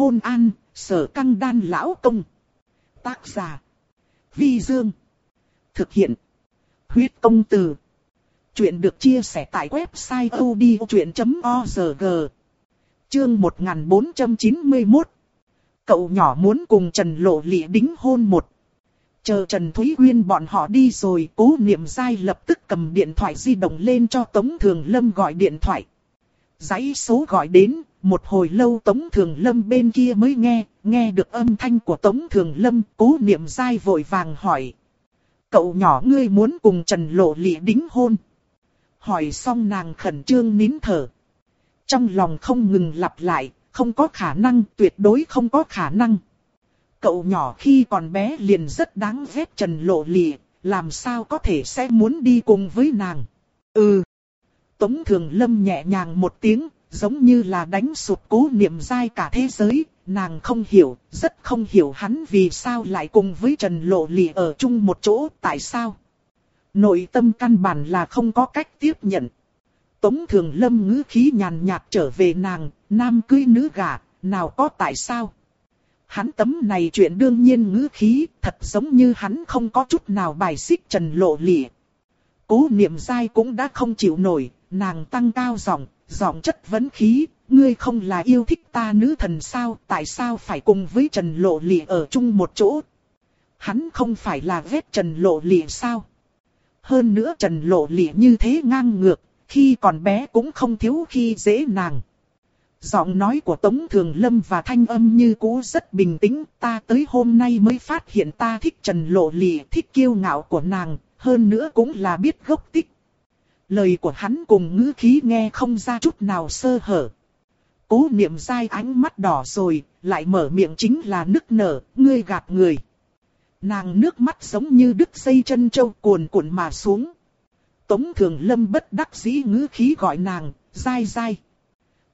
hôn an, sở căng đan lão công. Tác giả. Vi Dương. Thực hiện. Huyết công từ. Chuyện được chia sẻ tại website odchuyện.org. Chương 1491. Cậu nhỏ muốn cùng Trần Lộ Lịa đính hôn một. Chờ Trần Thúy Uyên bọn họ đi rồi, cố niệm dai lập tức cầm điện thoại di động lên cho Tống Thường Lâm gọi điện thoại dãy số gọi đến, một hồi lâu Tống Thường Lâm bên kia mới nghe, nghe được âm thanh của Tống Thường Lâm, cố niệm dai vội vàng hỏi. Cậu nhỏ ngươi muốn cùng Trần Lộ Lị đính hôn. Hỏi xong nàng khẩn trương nín thở. Trong lòng không ngừng lặp lại, không có khả năng, tuyệt đối không có khả năng. Cậu nhỏ khi còn bé liền rất đáng ghét Trần Lộ Lị, làm sao có thể sẽ muốn đi cùng với nàng. Ừ. Tống Thường Lâm nhẹ nhàng một tiếng, giống như là đánh sụp cố niệm dai cả thế giới, nàng không hiểu, rất không hiểu hắn vì sao lại cùng với Trần Lộ Lì ở chung một chỗ, tại sao? Nội tâm căn bản là không có cách tiếp nhận. Tống Thường Lâm ngữ khí nhàn nhạt trở về nàng, nam cưới nữ gả, nào có tại sao? Hắn tấm này chuyện đương nhiên ngữ khí, thật giống như hắn không có chút nào bài xích Trần Lộ Lì. Cố niệm dai cũng đã không chịu nổi, nàng tăng cao giọng, giọng chất vấn khí, ngươi không là yêu thích ta nữ thần sao, tại sao phải cùng với Trần Lộ Lị ở chung một chỗ? Hắn không phải là ghét Trần Lộ Lị sao? Hơn nữa Trần Lộ Lị như thế ngang ngược, khi còn bé cũng không thiếu khi dễ nàng. Giọng nói của Tống Thường Lâm và thanh âm như cũ rất bình tĩnh, ta tới hôm nay mới phát hiện ta thích Trần Lộ Lị, thích kiêu ngạo của nàng, hơn nữa cũng là biết gốc tích. Lời của hắn cùng ngữ khí nghe không ra chút nào sơ hở. Cố niệm dai ánh mắt đỏ rồi, lại mở miệng chính là nức nở, ngươi gạt người. Nàng nước mắt giống như đứt dây chân châu cuồn cuộn mà xuống. Tống thường lâm bất đắc dĩ ngữ khí gọi nàng, dai dai.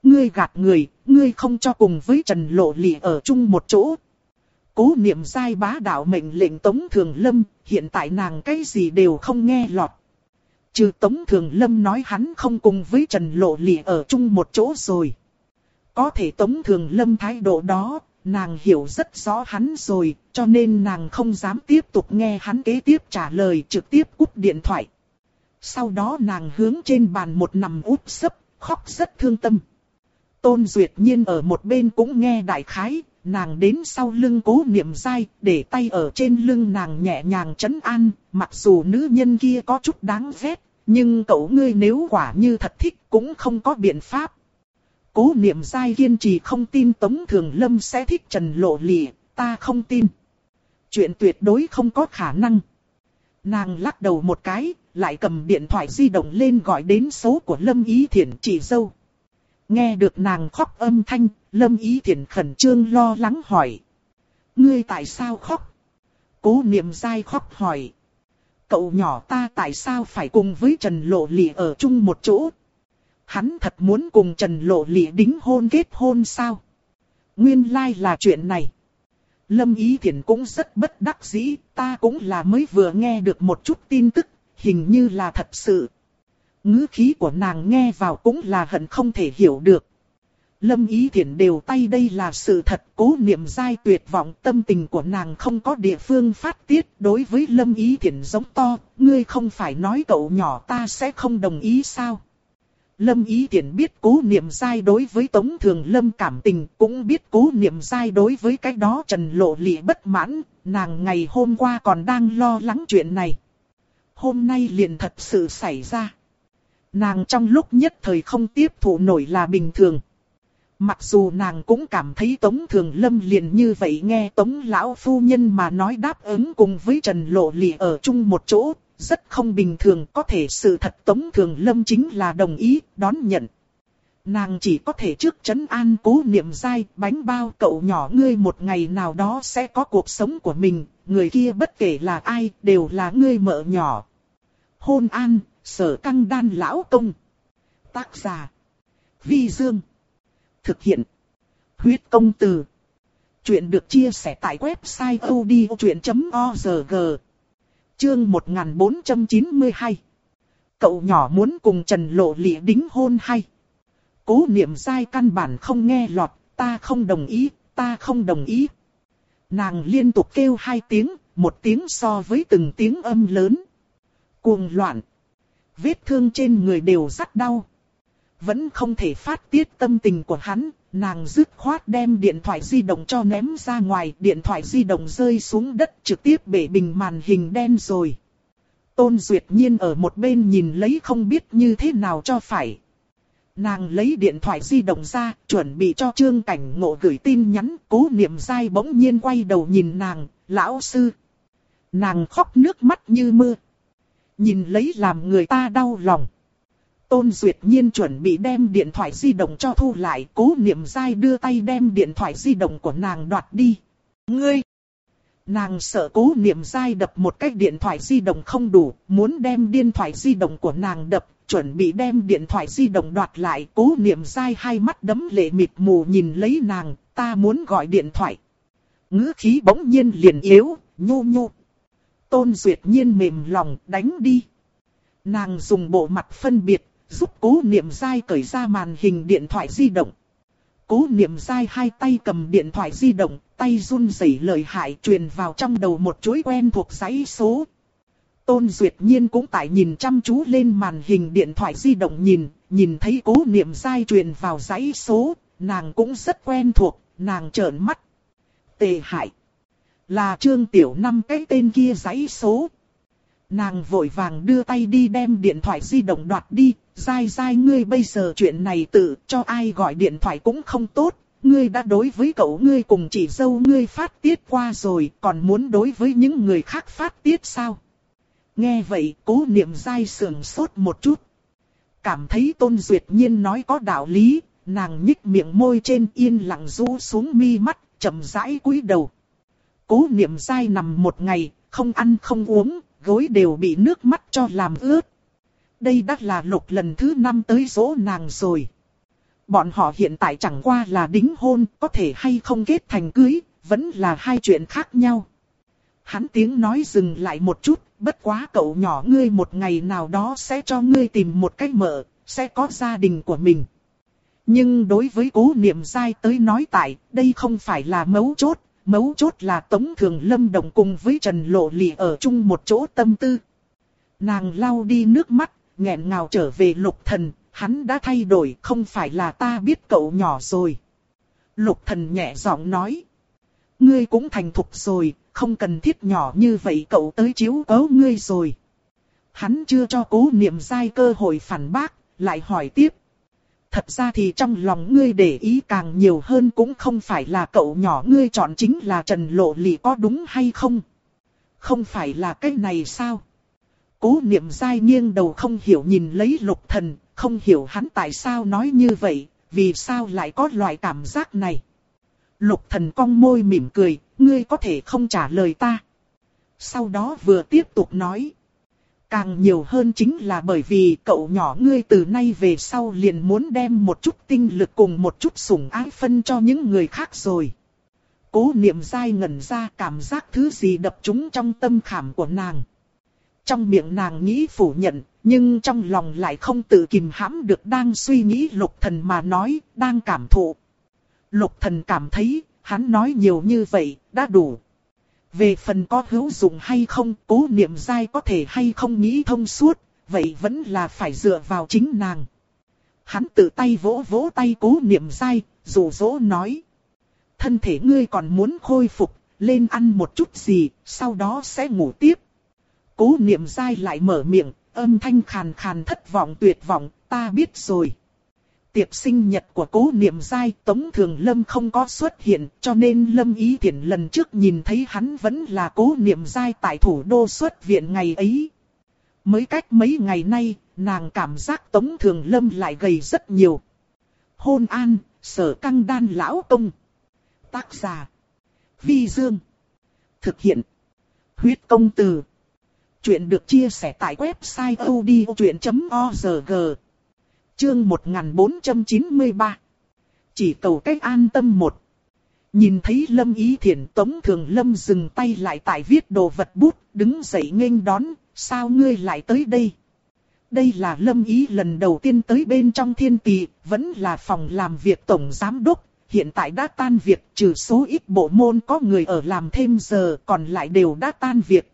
Ngươi gạt người, ngươi không cho cùng với Trần Lộ Lị ở chung một chỗ. Cố niệm dai bá đạo mệnh lệnh Tống Thường Lâm, hiện tại nàng cái gì đều không nghe lọt. Trừ Tống Thường Lâm nói hắn không cùng với Trần Lộ Lị ở chung một chỗ rồi. Có thể Tống Thường Lâm thái độ đó, nàng hiểu rất rõ hắn rồi, cho nên nàng không dám tiếp tục nghe hắn kế tiếp trả lời trực tiếp cúp điện thoại. Sau đó nàng hướng trên bàn một nằm úp sấp, khóc rất thương tâm. Tôn Duyệt Nhiên ở một bên cũng nghe đại khái, nàng đến sau lưng cố niệm dai, để tay ở trên lưng nàng nhẹ nhàng chấn an, mặc dù nữ nhân kia có chút đáng ghét, nhưng cậu ngươi nếu quả như thật thích cũng không có biện pháp. Cố niệm dai kiên trì không tin Tống Thường Lâm sẽ thích Trần Lộ Lị, ta không tin. Chuyện tuyệt đối không có khả năng. Nàng lắc đầu một cái, lại cầm điện thoại di động lên gọi đến số của Lâm Ý Thiển chị dâu. Nghe được nàng khóc âm thanh, Lâm Ý Thiển khẩn trương lo lắng hỏi. Ngươi tại sao khóc? Cố niệm dai khóc hỏi. Cậu nhỏ ta tại sao phải cùng với Trần Lộ Lị ở chung một chỗ? Hắn thật muốn cùng Trần Lộ Lị đính hôn kết hôn sao? Nguyên lai like là chuyện này. Lâm Ý Thiển cũng rất bất đắc dĩ, ta cũng là mới vừa nghe được một chút tin tức, hình như là thật sự. ngữ khí của nàng nghe vào cũng là hận không thể hiểu được. Lâm Ý Thiển đều tay đây là sự thật, cố niệm dai tuyệt vọng tâm tình của nàng không có địa phương phát tiết. Đối với Lâm Ý Thiển giống to, ngươi không phải nói cậu nhỏ ta sẽ không đồng ý sao? Lâm Ý Thiển biết cố niệm dai đối với Tống Thường Lâm cảm tình, cũng biết cố niệm dai đối với cái đó trần lộ lị bất mãn, nàng ngày hôm qua còn đang lo lắng chuyện này. Hôm nay liền thật sự xảy ra. Nàng trong lúc nhất thời không tiếp thụ nổi là bình thường. Mặc dù nàng cũng cảm thấy Tống Thường Lâm liền như vậy nghe Tống Lão Phu Nhân mà nói đáp ứng cùng với Trần Lộ Lị ở chung một chỗ, rất không bình thường có thể sự thật Tống Thường Lâm chính là đồng ý, đón nhận. Nàng chỉ có thể trước chấn an cố niệm dai, bánh bao cậu nhỏ ngươi một ngày nào đó sẽ có cuộc sống của mình, người kia bất kể là ai, đều là ngươi mợ nhỏ. Hôn an, sở căng đan lão công. Tác giả. Vi Dương. Thực hiện. Huyết công từ. Chuyện được chia sẻ tại website odchuyện.org. Chương 1492. Cậu nhỏ muốn cùng Trần Lộ Lịa đính hôn hay? Cố niệm dai căn bản không nghe lọt, ta không đồng ý, ta không đồng ý. Nàng liên tục kêu hai tiếng, một tiếng so với từng tiếng âm lớn. Cuồng loạn. Vết thương trên người đều rất đau. Vẫn không thể phát tiết tâm tình của hắn, nàng dứt khoát đem điện thoại di động cho ném ra ngoài, điện thoại di động rơi xuống đất trực tiếp bể bình màn hình đen rồi. Tôn Duyệt Nhiên ở một bên nhìn lấy không biết như thế nào cho phải. Nàng lấy điện thoại di động ra, chuẩn bị cho Trương Cảnh Ngộ gửi tin nhắn, cố niệm dai bỗng nhiên quay đầu nhìn nàng, lão sư. Nàng khóc nước mắt như mưa. Nhìn lấy làm người ta đau lòng. Tôn Duyệt Nhiên chuẩn bị đem điện thoại di động cho thu lại, cố niệm dai đưa tay đem điện thoại di động của nàng đoạt đi. Ngươi! Nàng sợ cố niệm dai đập một cách điện thoại di động không đủ, muốn đem điện thoại di động của nàng đập, chuẩn bị đem điện thoại di động đoạt lại. Cố niệm dai hai mắt đấm lệ mịt mù nhìn lấy nàng, ta muốn gọi điện thoại. ngữ khí bỗng nhiên liền yếu, nhô nhô. Tôn Duyệt Nhiên mềm lòng, đánh đi. Nàng dùng bộ mặt phân biệt, giúp cố niệm dai cởi ra màn hình điện thoại di động. Cố niệm dai hai tay cầm điện thoại di động, tay run rẩy lời hại truyền vào trong đầu một chuỗi quen thuộc dãy số. Tôn Duyệt Nhiên cũng tại nhìn chăm chú lên màn hình điện thoại di động nhìn, nhìn thấy cố niệm dai truyền vào dãy số, nàng cũng rất quen thuộc, nàng trợn mắt. Tề hại. Là Trương Tiểu năm cái tên kia dãy số. Nàng vội vàng đưa tay đi đem điện thoại di động đoạt đi, dai dai ngươi bây giờ chuyện này tự cho ai gọi điện thoại cũng không tốt, ngươi đã đối với cậu ngươi cùng chị dâu ngươi phát tiết qua rồi, còn muốn đối với những người khác phát tiết sao? Nghe vậy, cố niệm dai sườn sốt một chút. Cảm thấy tôn duyệt nhiên nói có đạo lý, nàng nhích miệng môi trên yên lặng rũ xuống mi mắt, chậm rãi cúi đầu. Cố niệm dai nằm một ngày, không ăn không uống, gối đều bị nước mắt cho làm ướt. Đây đã là lục lần thứ năm tới dỗ nàng rồi. Bọn họ hiện tại chẳng qua là đính hôn, có thể hay không kết thành cưới, vẫn là hai chuyện khác nhau. Hắn tiếng nói dừng lại một chút, bất quá cậu nhỏ ngươi một ngày nào đó sẽ cho ngươi tìm một cách mở, sẽ có gia đình của mình. Nhưng đối với cố niệm dai tới nói tại, đây không phải là mấu chốt, mấu chốt là Tống Thường Lâm đồng cùng với Trần Lộ Lì ở chung một chỗ tâm tư. Nàng lau đi nước mắt, nghẹn ngào trở về lục thần, hắn đã thay đổi, không phải là ta biết cậu nhỏ rồi. Lục thần nhẹ giọng nói. Ngươi cũng thành thục rồi, không cần thiết nhỏ như vậy cậu tới chiếu cố ngươi rồi. Hắn chưa cho cố niệm dai cơ hội phản bác, lại hỏi tiếp. Thật ra thì trong lòng ngươi để ý càng nhiều hơn cũng không phải là cậu nhỏ ngươi chọn chính là Trần Lộ Lị có đúng hay không? Không phải là cái này sao? Cố niệm dai nghiêng đầu không hiểu nhìn lấy lục thần, không hiểu hắn tại sao nói như vậy, vì sao lại có loại cảm giác này. Lục thần cong môi mỉm cười, ngươi có thể không trả lời ta. Sau đó vừa tiếp tục nói. Càng nhiều hơn chính là bởi vì cậu nhỏ ngươi từ nay về sau liền muốn đem một chút tinh lực cùng một chút sủng ái phân cho những người khác rồi. Cố niệm dai ngẩn ra cảm giác thứ gì đập trúng trong tâm khảm của nàng. Trong miệng nàng nghĩ phủ nhận, nhưng trong lòng lại không tự kìm hãm được đang suy nghĩ lục thần mà nói, đang cảm thụ. Lục thần cảm thấy, hắn nói nhiều như vậy, đã đủ. Về phần có hữu dụng hay không, cố niệm dai có thể hay không nghĩ thông suốt, vậy vẫn là phải dựa vào chính nàng. Hắn tự tay vỗ vỗ tay cố niệm dai, rủ rỗ nói. Thân thể ngươi còn muốn khôi phục, lên ăn một chút gì, sau đó sẽ ngủ tiếp. Cố niệm dai lại mở miệng, âm thanh khàn khàn thất vọng tuyệt vọng, ta biết rồi. Tiệc sinh nhật của cố niệm giai Tống Thường Lâm không có xuất hiện cho nên Lâm Ý Thiển lần trước nhìn thấy hắn vẫn là cố niệm giai tại thủ đô xuất viện ngày ấy. Mới cách mấy ngày nay, nàng cảm giác Tống Thường Lâm lại gầy rất nhiều. Hôn an, sở căng đan lão công. Tác giả. Vi Dương. Thực hiện. Huyết công từ. Chuyện được chia sẻ tại website odchuyện.org. Chương 1493. Chỉ cầu cách an tâm một. Nhìn thấy Lâm Ý Thiển Tống Thường Lâm dừng tay lại tại viết đồ vật bút, đứng dậy nghênh đón, sao ngươi lại tới đây? Đây là Lâm Ý lần đầu tiên tới bên trong thiên tỷ, vẫn là phòng làm việc tổng giám đốc, hiện tại đã tan việc, trừ số ít bộ môn có người ở làm thêm giờ, còn lại đều đã tan việc.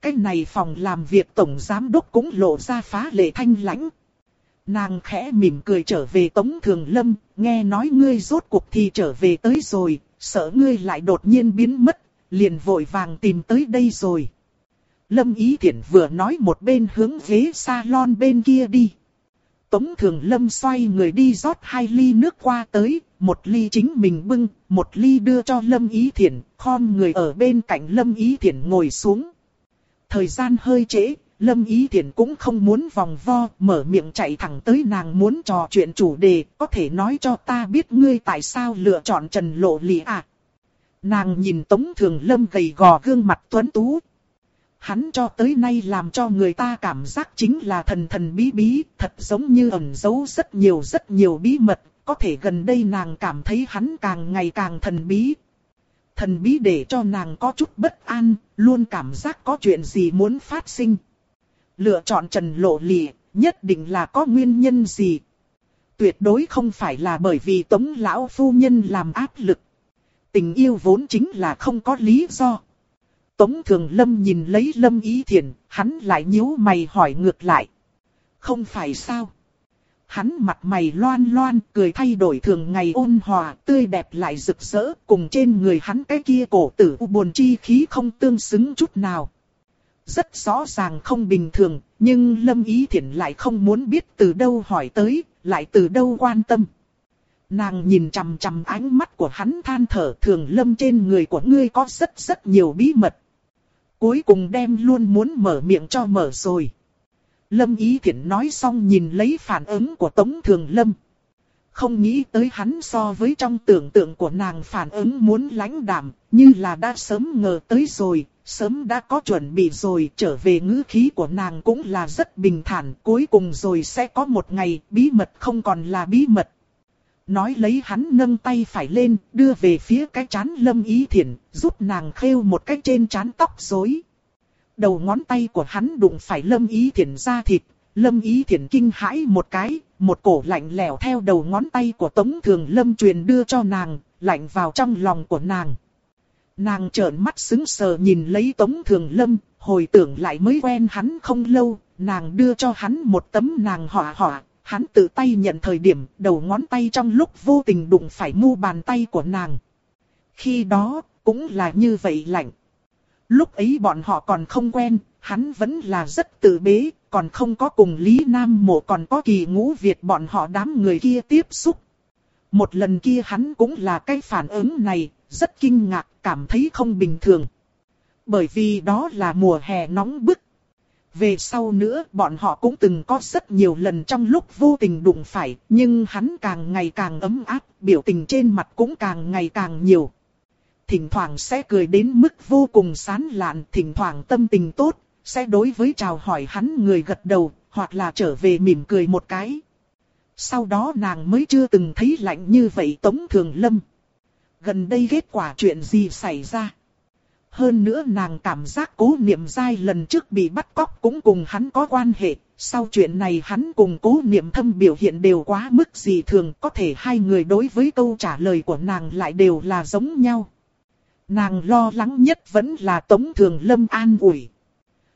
Cái này phòng làm việc tổng giám đốc cũng lộ ra phá lệ thanh lãnh. Nàng khẽ mỉm cười trở về Tống Thường Lâm, nghe nói ngươi rốt cuộc thì trở về tới rồi, sợ ngươi lại đột nhiên biến mất, liền vội vàng tìm tới đây rồi. Lâm Ý Thiển vừa nói một bên hướng ghế salon bên kia đi. Tống Thường Lâm xoay người đi rót hai ly nước qua tới, một ly chính mình bưng, một ly đưa cho Lâm Ý Thiển, khom người ở bên cạnh Lâm Ý Thiển ngồi xuống. Thời gian hơi trễ, Lâm Ý Thiển cũng không muốn vòng vo, mở miệng chạy thẳng tới nàng muốn trò chuyện chủ đề, có thể nói cho ta biết ngươi tại sao lựa chọn Trần Lộ Lị à. Nàng nhìn Tống Thường Lâm gầy gò gương mặt tuấn tú, Hắn cho tới nay làm cho người ta cảm giác chính là thần thần bí bí, thật giống như ẩn giấu rất nhiều rất nhiều bí mật, có thể gần đây nàng cảm thấy hắn càng ngày càng thần bí. Thần bí để cho nàng có chút bất an, luôn cảm giác có chuyện gì muốn phát sinh. Lựa chọn Trần Lộ lì nhất định là có nguyên nhân gì. Tuyệt đối không phải là bởi vì Tống Lão Phu Nhân làm áp lực. Tình yêu vốn chính là không có lý do. Tống Thường Lâm nhìn lấy Lâm Ý thiền hắn lại nhíu mày hỏi ngược lại. Không phải sao? Hắn mặt mày loan loan, cười thay đổi thường ngày ôn hòa, tươi đẹp lại rực rỡ, cùng trên người hắn cái kia cổ tử buồn chi khí không tương xứng chút nào. Rất rõ ràng không bình thường, nhưng Lâm Ý Thiển lại không muốn biết từ đâu hỏi tới, lại từ đâu quan tâm. Nàng nhìn chằm chằm ánh mắt của hắn than thở thường lâm trên người của ngươi có rất rất nhiều bí mật cuối cùng đem luôn muốn mở miệng cho mở rồi. Lâm Ý Thiển nói xong nhìn lấy phản ứng của Tống Thường Lâm. Không nghĩ tới hắn so với trong tưởng tượng của nàng phản ứng muốn lãnh đạm, như là đã sớm ngờ tới rồi, sớm đã có chuẩn bị rồi, trở về ngữ khí của nàng cũng là rất bình thản, cuối cùng rồi sẽ có một ngày, bí mật không còn là bí mật. Nói lấy hắn nâng tay phải lên, đưa về phía cái chán lâm ý thiện, giúp nàng khêu một cái trên chán tóc rối. Đầu ngón tay của hắn đụng phải lâm ý thiện ra thịt, lâm ý thiện kinh hãi một cái, một cổ lạnh lẽo theo đầu ngón tay của tống thường lâm truyền đưa cho nàng, lạnh vào trong lòng của nàng. Nàng trợn mắt sững sờ nhìn lấy tống thường lâm, hồi tưởng lại mới quen hắn không lâu, nàng đưa cho hắn một tấm nàng họa họa, hắn tự tay nhận thời điểm đầu ngón tay trong lúc vô tình đụng phải mu bàn tay của nàng. Khi đó, cũng là như vậy lạnh. Lúc ấy bọn họ còn không quen, hắn vẫn là rất tự bế, còn không có cùng Lý Nam Mộ còn có kỳ ngũ Việt bọn họ đám người kia tiếp xúc. Một lần kia hắn cũng là cái phản ứng này, rất kinh ngạc, cảm thấy không bình thường. Bởi vì đó là mùa hè nóng bức, về sau nữa bọn họ cũng từng có rất nhiều lần trong lúc vô tình đụng phải, nhưng hắn càng ngày càng ấm áp, biểu tình trên mặt cũng càng ngày càng nhiều. Thỉnh thoảng sẽ cười đến mức vô cùng sán lạn, thỉnh thoảng tâm tình tốt, sẽ đối với chào hỏi hắn người gật đầu, hoặc là trở về mỉm cười một cái. Sau đó nàng mới chưa từng thấy lạnh như vậy Tống Thường Lâm. Gần đây kết quả chuyện gì xảy ra? Hơn nữa nàng cảm giác cố niệm dai lần trước bị bắt cóc cũng cùng hắn có quan hệ. Sau chuyện này hắn cùng cố niệm thâm biểu hiện đều quá mức gì thường có thể hai người đối với câu trả lời của nàng lại đều là giống nhau. Nàng lo lắng nhất vẫn là Tống Thường Lâm an ủi.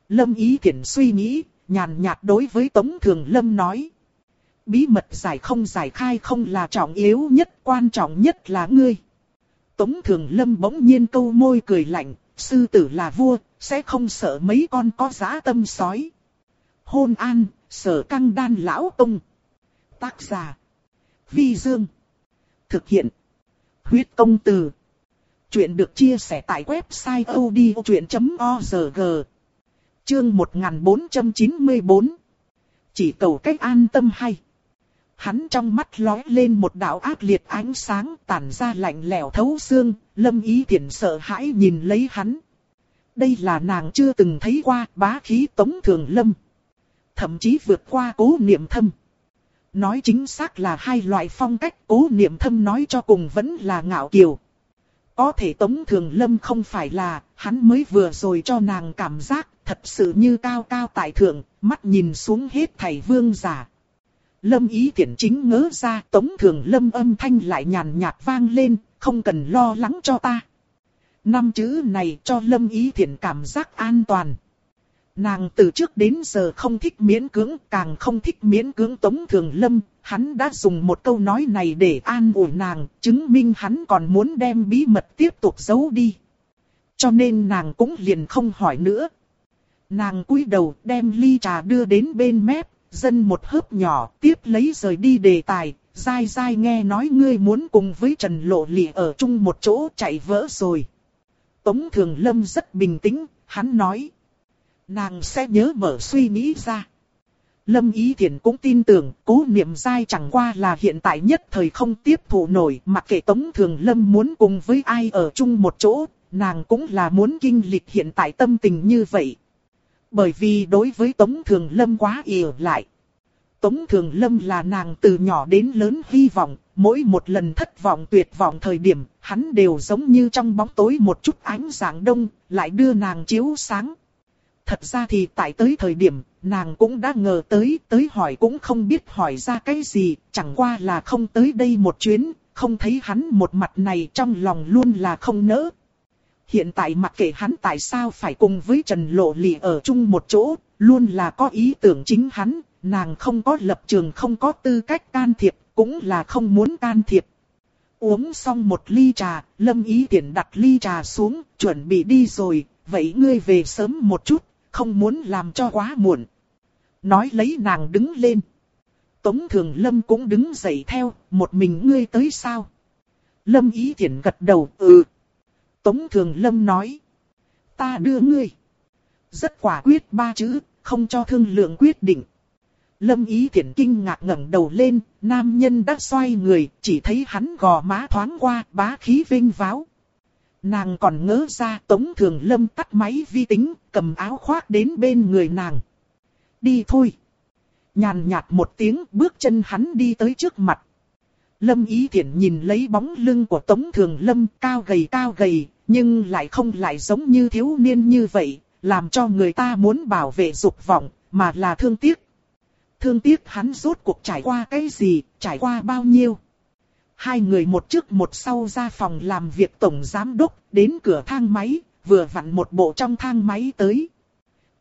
Lâm Ý thiện suy nghĩ, nhàn nhạt đối với Tống Thường Lâm nói. Bí mật giải không giải khai không là trọng yếu nhất, quan trọng nhất là ngươi. Tống Thường Lâm bỗng nhiên câu môi cười lạnh, sư tử là vua, sẽ không sợ mấy con có giá tâm sói. Hôn an, sở căng đan lão tông. Tác giả. Vi Dương. Thực hiện. Huyết công từ. Chuyện được chia sẻ tại website odchuyện.org. Chương 1494. Chỉ cầu cách an tâm hay. Hắn trong mắt lóe lên một đạo ác liệt ánh sáng tản ra lạnh lẽo thấu xương, lâm ý thiện sợ hãi nhìn lấy hắn. Đây là nàng chưa từng thấy qua bá khí tống thường lâm. Thậm chí vượt qua cố niệm thâm. Nói chính xác là hai loại phong cách cố niệm thâm nói cho cùng vẫn là ngạo kiều. Có thể tống thường lâm không phải là, hắn mới vừa rồi cho nàng cảm giác thật sự như cao cao tại thượng, mắt nhìn xuống hết thảy vương giả. Lâm ý thiện chính ngỡ ra tống thường lâm âm thanh lại nhàn nhạt vang lên, không cần lo lắng cho ta. Năm chữ này cho lâm ý thiện cảm giác an toàn. Nàng từ trước đến giờ không thích miễn cưỡng, càng không thích miễn cưỡng Tống Thường Lâm, hắn đã dùng một câu nói này để an ủi nàng, chứng minh hắn còn muốn đem bí mật tiếp tục giấu đi. Cho nên nàng cũng liền không hỏi nữa. Nàng cúi đầu đem ly trà đưa đến bên mép, dân một hớp nhỏ, tiếp lấy rời đi đề tài, dai dai nghe nói ngươi muốn cùng với Trần Lộ Lị ở chung một chỗ chạy vỡ rồi. Tống Thường Lâm rất bình tĩnh, hắn nói. Nàng sẽ nhớ mở suy nghĩ ra. Lâm Ý Thiển cũng tin tưởng, cố niệm dai chẳng qua là hiện tại nhất thời không tiếp thụ nổi, mặc kệ Tống Thường Lâm muốn cùng với ai ở chung một chỗ, nàng cũng là muốn kinh lịch hiện tại tâm tình như vậy. Bởi vì đối với Tống Thường Lâm quá yêu lại. Tống Thường Lâm là nàng từ nhỏ đến lớn hy vọng, mỗi một lần thất vọng tuyệt vọng thời điểm, hắn đều giống như trong bóng tối một chút ánh sáng đông, lại đưa nàng chiếu sáng. Thật ra thì tại tới thời điểm, nàng cũng đã ngờ tới, tới hỏi cũng không biết hỏi ra cái gì, chẳng qua là không tới đây một chuyến, không thấy hắn một mặt này trong lòng luôn là không nỡ. Hiện tại mặc kệ hắn tại sao phải cùng với Trần Lộ Lị ở chung một chỗ, luôn là có ý tưởng chính hắn, nàng không có lập trường không có tư cách can thiệp, cũng là không muốn can thiệp. Uống xong một ly trà, Lâm Ý Tiễn đặt ly trà xuống, chuẩn bị đi rồi, vậy ngươi về sớm một chút, không muốn làm cho quá muộn. Nói lấy nàng đứng lên. Tống Thường Lâm cũng đứng dậy theo, một mình ngươi tới sao? Lâm Ý Tiễn gật đầu, ừ. Tống Thường Lâm nói. Ta đưa ngươi. Rất quả quyết ba chữ, không cho thương lượng quyết định. Lâm Ý Thiển kinh ngạc ngẩng đầu lên, nam nhân đã xoay người, chỉ thấy hắn gò má thoáng qua, bá khí vinh váo. Nàng còn ngỡ ra Tống Thường Lâm tắt máy vi tính, cầm áo khoác đến bên người nàng. Đi thôi. Nhàn nhạt một tiếng bước chân hắn đi tới trước mặt. Lâm Ý Thiển nhìn lấy bóng lưng của Tống Thường Lâm cao gầy cao gầy, nhưng lại không lại giống như thiếu niên như vậy, làm cho người ta muốn bảo vệ dục vọng, mà là thương tiếc. Thương tiếc hắn rốt cuộc trải qua cái gì, trải qua bao nhiêu. Hai người một trước một sau ra phòng làm việc tổng giám đốc, đến cửa thang máy, vừa vặn một bộ trong thang máy tới.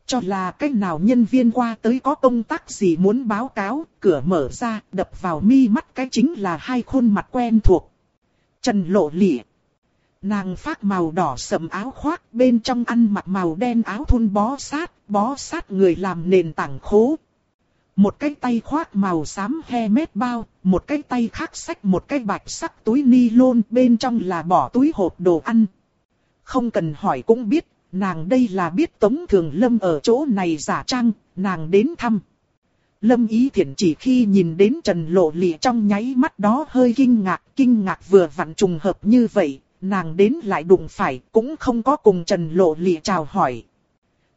Cho là cách nào nhân viên qua tới có công tác gì muốn báo cáo, cửa mở ra, đập vào mi mắt cái chính là hai khuôn mặt quen thuộc. Trần Lộ Lịa. Nàng phát màu đỏ sầm áo khoác, bên trong ăn mặc màu đen áo thun bó sát, bó sát người làm nền tảng khố, một cái tay khoác màu xám he mét bao, một cái tay khác xách một cái bạch sắc túi ni lôn bên trong là bỏ túi hộp đồ ăn. Không cần hỏi cũng biết, nàng đây là biết Tống Thường Lâm ở chỗ này giả trang, nàng đến thăm. Lâm Ý Thiển chỉ khi nhìn đến Trần Lộ Lị trong nháy mắt đó hơi kinh ngạc, kinh ngạc vừa vặn trùng hợp như vậy, nàng đến lại đụng phải, cũng không có cùng Trần Lộ Lị chào hỏi.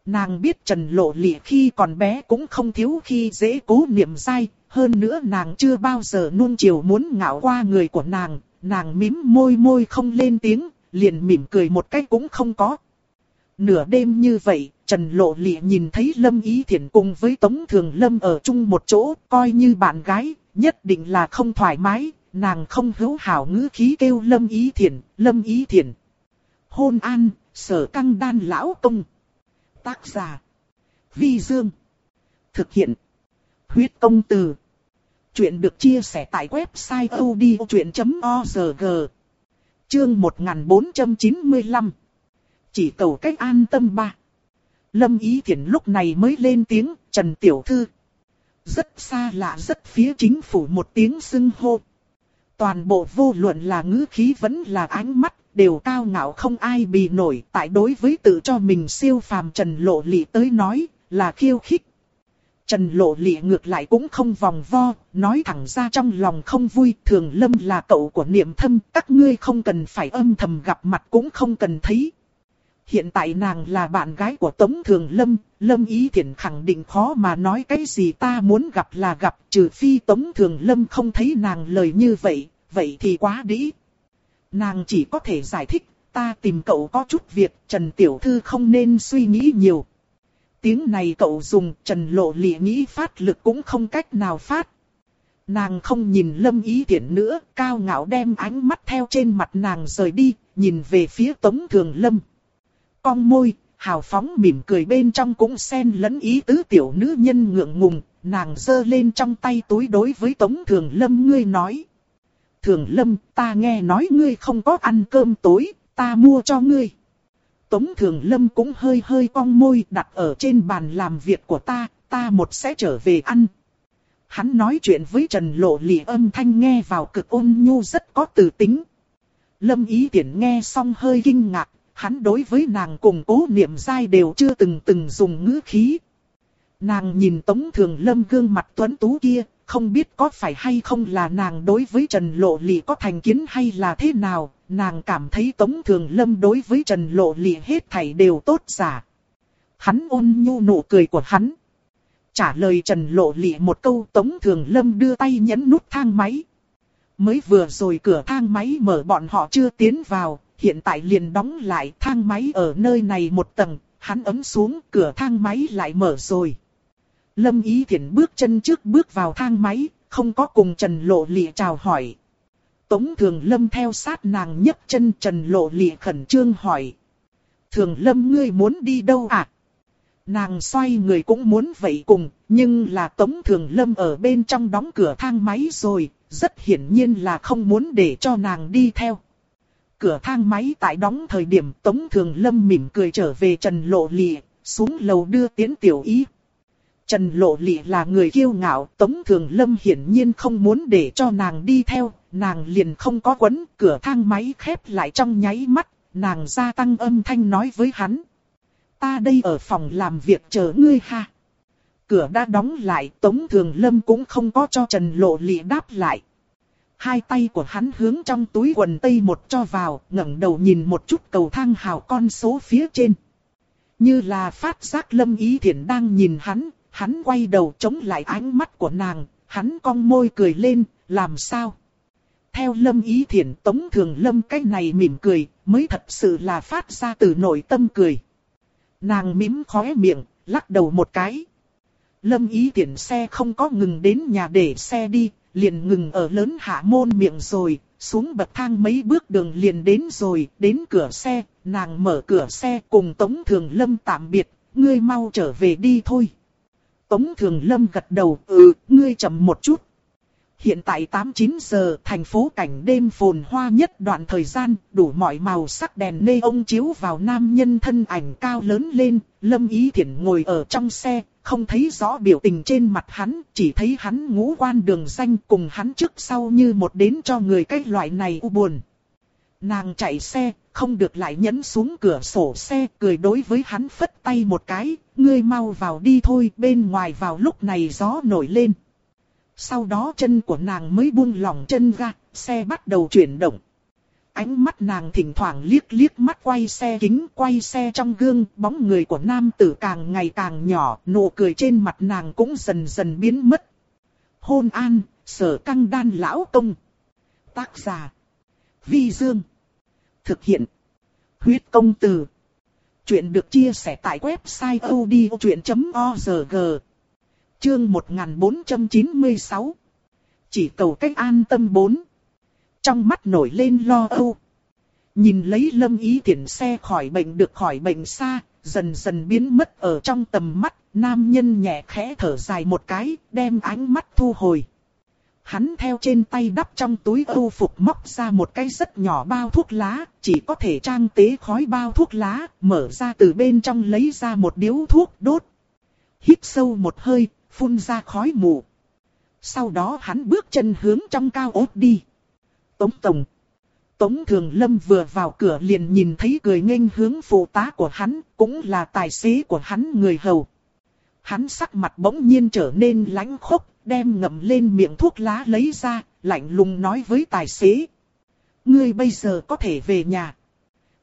Nàng biết Trần Lộ Lị khi còn bé cũng không thiếu khi dễ cố niệm sai, hơn nữa nàng chưa bao giờ nuông chiều muốn ngạo qua người của nàng, nàng mím môi môi không lên tiếng, liền mỉm cười một cách cũng không có. Nửa đêm như vậy, Trần Lộ Lị nhìn thấy Lâm Ý Thiển cùng với Tống Thường Lâm ở chung một chỗ, coi như bạn gái, nhất định là không thoải mái, nàng không hữu hảo ngữ khí kêu Lâm Ý Thiển, Lâm Ý Thiển. Hôn an, sở căng đan lão công. Tác giả. Vi Dương. Thực hiện. Huyết công từ. Chuyện được chia sẻ tại website odchuyện.org. Chương 1495. Chỉ cầu cách an tâm ba. Lâm Ý Thiển lúc này mới lên tiếng, Trần Tiểu Thư. Rất xa lạ rất phía chính phủ một tiếng xưng hô. Toàn bộ vô luận là ngữ khí vẫn là ánh mắt đều cao ngạo không ai bì nổi tại đối với tự cho mình siêu phàm Trần Lộ Lị tới nói, là khiêu khích. Trần Lộ Lị ngược lại cũng không vòng vo, nói thẳng ra trong lòng không vui, thường lâm là cậu của niệm thâm, các ngươi không cần phải âm thầm gặp mặt cũng không cần thấy. Hiện tại nàng là bạn gái của Tống Thường Lâm, Lâm Ý Thiển khẳng định khó mà nói cái gì ta muốn gặp là gặp, trừ phi Tống Thường Lâm không thấy nàng lời như vậy, vậy thì quá đĩ. Nàng chỉ có thể giải thích, ta tìm cậu có chút việc, Trần Tiểu Thư không nên suy nghĩ nhiều. Tiếng này cậu dùng, Trần Lộ lịa nghĩ phát lực cũng không cách nào phát. Nàng không nhìn lâm ý Thiển nữa, cao ngạo đem ánh mắt theo trên mặt nàng rời đi, nhìn về phía tống thường lâm. Cong môi, hào phóng mỉm cười bên trong cũng xen lẫn ý tứ tiểu nữ nhân ngượng ngùng, nàng giơ lên trong tay túi đối với tống thường lâm ngươi nói. Thường lâm, ta nghe nói ngươi không có ăn cơm tối, ta mua cho ngươi. Tống thường lâm cũng hơi hơi cong môi đặt ở trên bàn làm việc của ta, ta một sẽ trở về ăn. Hắn nói chuyện với Trần Lộ lì âm thanh nghe vào cực ôn nhu rất có từ tính. Lâm ý tiện nghe xong hơi kinh ngạc, hắn đối với nàng cùng cố niệm dai đều chưa từng từng dùng ngữ khí. Nàng nhìn Tống Thường Lâm gương mặt tuấn tú kia, không biết có phải hay không là nàng đối với Trần Lộ Lị có thành kiến hay là thế nào, nàng cảm thấy Tống Thường Lâm đối với Trần Lộ Lị hết thảy đều tốt giả. Hắn ôn nhu nụ cười của hắn. Trả lời Trần Lộ Lị một câu Tống Thường Lâm đưa tay nhấn nút thang máy. Mới vừa rồi cửa thang máy mở bọn họ chưa tiến vào, hiện tại liền đóng lại thang máy ở nơi này một tầng, hắn ấm xuống cửa thang máy lại mở rồi. Lâm Ý Thiển bước chân trước bước vào thang máy, không có cùng Trần Lộ Lị chào hỏi. Tống Thường Lâm theo sát nàng nhấc chân Trần Lộ Lị khẩn trương hỏi. Thường Lâm ngươi muốn đi đâu à? Nàng xoay người cũng muốn vậy cùng, nhưng là Tống Thường Lâm ở bên trong đóng cửa thang máy rồi, rất hiển nhiên là không muốn để cho nàng đi theo. Cửa thang máy tại đóng thời điểm Tống Thường Lâm mỉm cười trở về Trần Lộ Lị, xuống lầu đưa tiến tiểu ý. Trần Lộ Lị là người kiêu ngạo, Tống Thường Lâm hiển nhiên không muốn để cho nàng đi theo, nàng liền không có quấn, cửa thang máy khép lại trong nháy mắt, nàng gia tăng âm thanh nói với hắn. Ta đây ở phòng làm việc chờ ngươi ha. Cửa đã đóng lại, Tống Thường Lâm cũng không có cho Trần Lộ Lị đáp lại. Hai tay của hắn hướng trong túi quần tây một cho vào, ngẩng đầu nhìn một chút cầu thang hào con số phía trên. Như là phát giác Lâm Ý Thiển đang nhìn hắn, hắn quay đầu chống lại ánh mắt của nàng, hắn cong môi cười lên, làm sao? Theo Lâm Ý Thiển Tống Thường Lâm cái này mỉm cười, mới thật sự là phát ra từ nội tâm cười. Nàng mím khóe miệng, lắc đầu một cái. Lâm Ý Thiển xe không có ngừng đến nhà để xe đi, liền ngừng ở lớn hạ môn miệng rồi, xuống bậc thang mấy bước đường liền đến rồi, đến cửa xe, nàng mở cửa xe cùng Tống Thường Lâm tạm biệt, ngươi mau trở về đi thôi. Tống Thường Lâm gật đầu, ừ, ngươi chậm một chút. Hiện tại 8-9 giờ, thành phố cảnh đêm phồn hoa nhất đoạn thời gian, đủ mọi màu sắc đèn nê ông chiếu vào nam nhân thân ảnh cao lớn lên, Lâm Ý Thiển ngồi ở trong xe, không thấy rõ biểu tình trên mặt hắn, chỉ thấy hắn ngũ quan đường danh cùng hắn trước sau như một đến cho người cái loại này u buồn. Nàng chạy xe, không được lại nhấn xuống cửa sổ xe, cười đối với hắn phất tay một cái, ngươi mau vào đi thôi, bên ngoài vào lúc này gió nổi lên. Sau đó chân của nàng mới buông lỏng chân ra, xe bắt đầu chuyển động. Ánh mắt nàng thỉnh thoảng liếc liếc mắt quay xe kính quay xe trong gương, bóng người của nam tử càng ngày càng nhỏ, nụ cười trên mặt nàng cũng dần dần biến mất. Hôn an, sở căng đan lão công. Tác giả. Vi Dương. Thực hiện. Huyết công từ. Chuyện được chia sẻ tại website odchuyện.org. Chương 1496. Chỉ cầu cách an tâm bốn. Trong mắt nổi lên lo âu. Nhìn lấy lâm ý thiện xe khỏi bệnh được khỏi bệnh xa, dần dần biến mất ở trong tầm mắt, nam nhân nhẹ khẽ thở dài một cái, đem ánh mắt thu hồi. Hắn theo trên tay đắp trong túi âu phục móc ra một cái rất nhỏ bao thuốc lá, chỉ có thể trang tế khói bao thuốc lá, mở ra từ bên trong lấy ra một điếu thuốc đốt. Hít sâu một hơi, phun ra khói mù. Sau đó hắn bước chân hướng trong cao ốt đi. Tống Tổng. Tống Thường Lâm vừa vào cửa liền nhìn thấy cười nghênh hướng phụ tá của hắn, cũng là tài xế của hắn người hầu. Hắn sắc mặt bỗng nhiên trở nên lãnh khốc, đem ngậm lên miệng thuốc lá lấy ra, lạnh lùng nói với tài xế. Ngươi bây giờ có thể về nhà.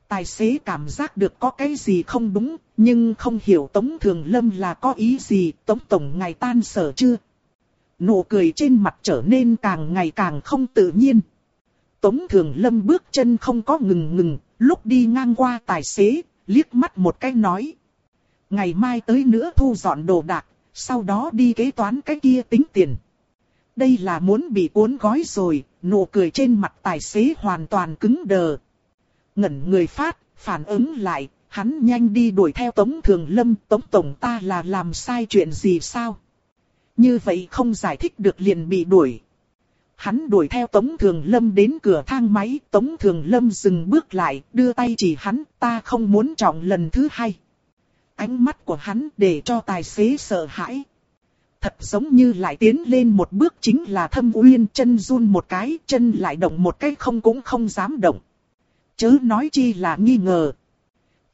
Tài xế cảm giác được có cái gì không đúng, nhưng không hiểu Tống Thường Lâm là có ý gì, Tống Tổng ngày tan sở chưa? Nụ cười trên mặt trở nên càng ngày càng không tự nhiên. Tống Thường Lâm bước chân không có ngừng ngừng, lúc đi ngang qua tài xế, liếc mắt một cái nói. Ngày mai tới nữa thu dọn đồ đạc, sau đó đi kế toán cái kia tính tiền. Đây là muốn bị cuốn gói rồi, nụ cười trên mặt tài xế hoàn toàn cứng đờ. Ngẩn người phát, phản ứng lại, hắn nhanh đi đuổi theo Tống Thường Lâm. Tống Tổng ta là làm sai chuyện gì sao? Như vậy không giải thích được liền bị đuổi. Hắn đuổi theo Tống Thường Lâm đến cửa thang máy, Tống Thường Lâm dừng bước lại, đưa tay chỉ hắn, ta không muốn trọng lần thứ hai. Ánh mắt của hắn để cho tài xế sợ hãi. Thật giống như lại tiến lên một bước chính là thâm uyên chân run một cái, chân lại động một cái không cũng không dám động. Chớ nói chi là nghi ngờ.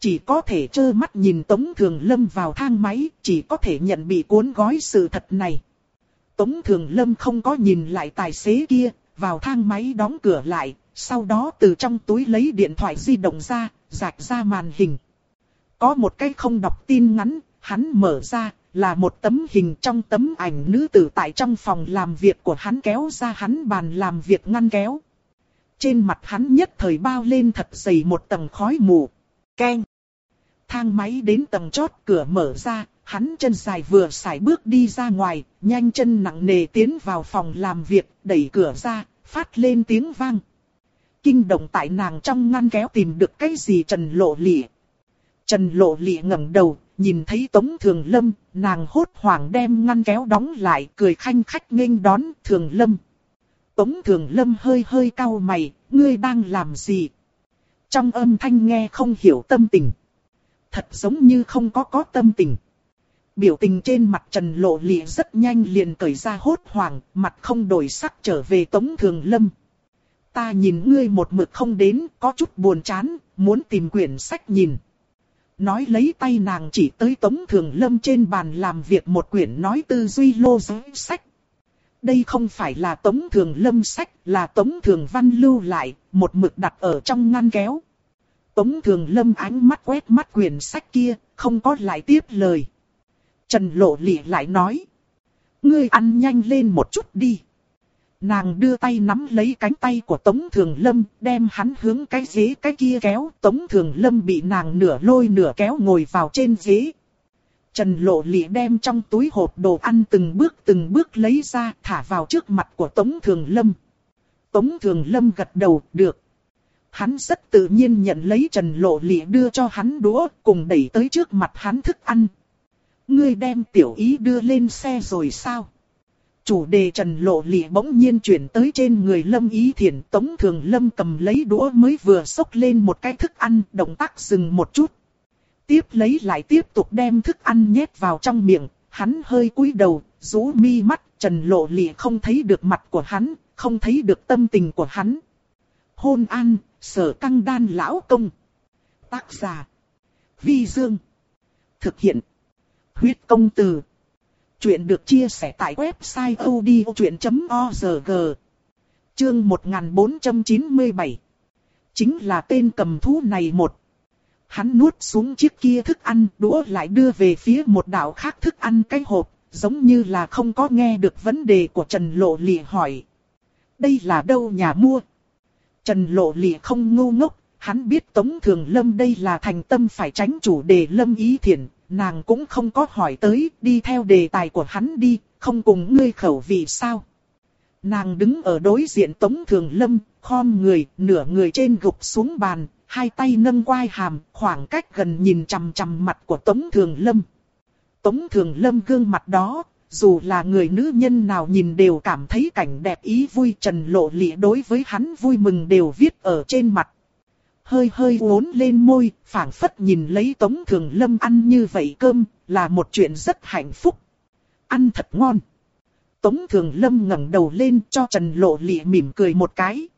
Chỉ có thể trơ mắt nhìn Tống Thường Lâm vào thang máy, chỉ có thể nhận bị cuốn gói sự thật này. Tống Thường Lâm không có nhìn lại tài xế kia, vào thang máy đóng cửa lại, sau đó từ trong túi lấy điện thoại di động ra, rạch ra màn hình. Có một cái không đọc tin ngắn, hắn mở ra, là một tấm hình trong tấm ảnh nữ tử tại trong phòng làm việc của hắn kéo ra hắn bàn làm việc ngăn kéo. Trên mặt hắn nhất thời bao lên thật dày một tầng khói mù. Keng. Thang máy đến tầng chót cửa mở ra, hắn chân dài vừa xài bước đi ra ngoài, nhanh chân nặng nề tiến vào phòng làm việc, đẩy cửa ra, phát lên tiếng vang. Kinh động tại nàng trong ngăn kéo tìm được cái gì Trần Lộ Lị. Trần Lộ Lị ngẩng đầu, nhìn thấy Tống Thường Lâm, nàng hốt hoảng đem ngăn kéo đóng lại, cười khanh khách nghênh đón Thường Lâm. Tống Thường Lâm hơi hơi cau mày, ngươi đang làm gì? Trong âm thanh nghe không hiểu tâm tình. Thật giống như không có có tâm tình. Biểu tình trên mặt Trần Lộ Lịa rất nhanh liền cởi ra hốt hoảng, mặt không đổi sắc trở về Tống Thường Lâm. Ta nhìn ngươi một mực không đến, có chút buồn chán, muốn tìm quyển sách nhìn. Nói lấy tay nàng chỉ tới Tống Thường Lâm trên bàn làm việc một quyển nói tư duy lô giới sách. Đây không phải là Tống Thường Lâm sách, là Tống Thường Văn lưu lại, một mực đặt ở trong ngăn kéo. Tống Thường Lâm ánh mắt quét mắt quyển sách kia, không có lại tiếp lời. Trần Lộ Lị lại nói. Ngươi ăn nhanh lên một chút đi. Nàng đưa tay nắm lấy cánh tay của Tống Thường Lâm, đem hắn hướng cái ghế cái kia kéo. Tống Thường Lâm bị nàng nửa lôi nửa kéo ngồi vào trên ghế. Trần Lộ Lị đem trong túi hộp đồ ăn từng bước từng bước lấy ra thả vào trước mặt của Tống Thường Lâm. Tống Thường Lâm gật đầu, được. Hắn rất tự nhiên nhận lấy Trần Lộ Lị đưa cho hắn đũa, cùng đẩy tới trước mặt hắn thức ăn. Ngươi đem tiểu ý đưa lên xe rồi sao? Chủ đề Trần Lộ Lị bỗng nhiên chuyển tới trên người Lâm Ý Thiển Tống Thường Lâm cầm lấy đũa mới vừa xốc lên một cái thức ăn, động tác dừng một chút. Tiếp lấy lại tiếp tục đem thức ăn nhét vào trong miệng, hắn hơi cúi đầu, rũ mi mắt, Trần Lộ lì không thấy được mặt của hắn, không thấy được tâm tình của hắn. Hôn an, sở căng đan lão công. Tác giả. Vi Dương. Thực hiện. Huyết công từ. Chuyện được chia sẻ tại website odchuyện.org. Chương 1497. Chính là tên cầm thú này một. Hắn nuốt xuống chiếc kia thức ăn, đũa lại đưa về phía một đạo khác thức ăn cái hộp, giống như là không có nghe được vấn đề của Trần Lộ Lị hỏi. Đây là đâu nhà mua? Trần Lộ Lị không ngu ngốc, hắn biết Tống Thường Lâm đây là thành tâm phải tránh chủ đề Lâm Ý Thiển, nàng cũng không có hỏi tới, đi theo đề tài của hắn đi, không cùng ngươi khẩu vị sao. Nàng đứng ở đối diện Tống Thường Lâm, khom người, nửa người trên gục xuống bàn, hai tay nâng quai hàm, khoảng cách gần nhìn chằm chằm mặt của Tống Thường Lâm. Tống Thường Lâm gương mặt đó, dù là người nữ nhân nào nhìn đều cảm thấy cảnh đẹp ý vui trần lộ lị đối với hắn vui mừng đều viết ở trên mặt. Hơi hơi uốn lên môi, phảng phất nhìn lấy Tống Thường Lâm ăn như vậy cơm, là một chuyện rất hạnh phúc. Ăn thật ngon. Tống Thường Lâm ngẩng đầu lên cho Trần Lộ Lị mỉm cười một cái.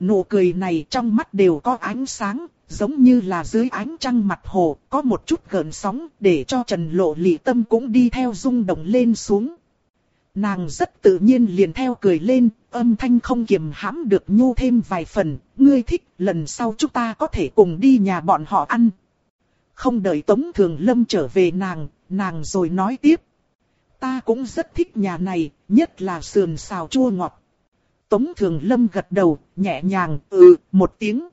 Nụ cười này trong mắt đều có ánh sáng, giống như là dưới ánh trăng mặt hồ, có một chút gợn sóng, để cho Trần Lộ Lị tâm cũng đi theo rung động lên xuống. Nàng rất tự nhiên liền theo cười lên, âm thanh không kiềm hãm được nhu thêm vài phần, ngươi thích, lần sau chúng ta có thể cùng đi nhà bọn họ ăn. Không đợi Tống Thường Lâm trở về nàng, nàng rồi nói tiếp. Ta cũng rất thích nhà này, nhất là sườn xào chua ngọt. Tống Thường Lâm gật đầu, nhẹ nhàng, ừ, một tiếng.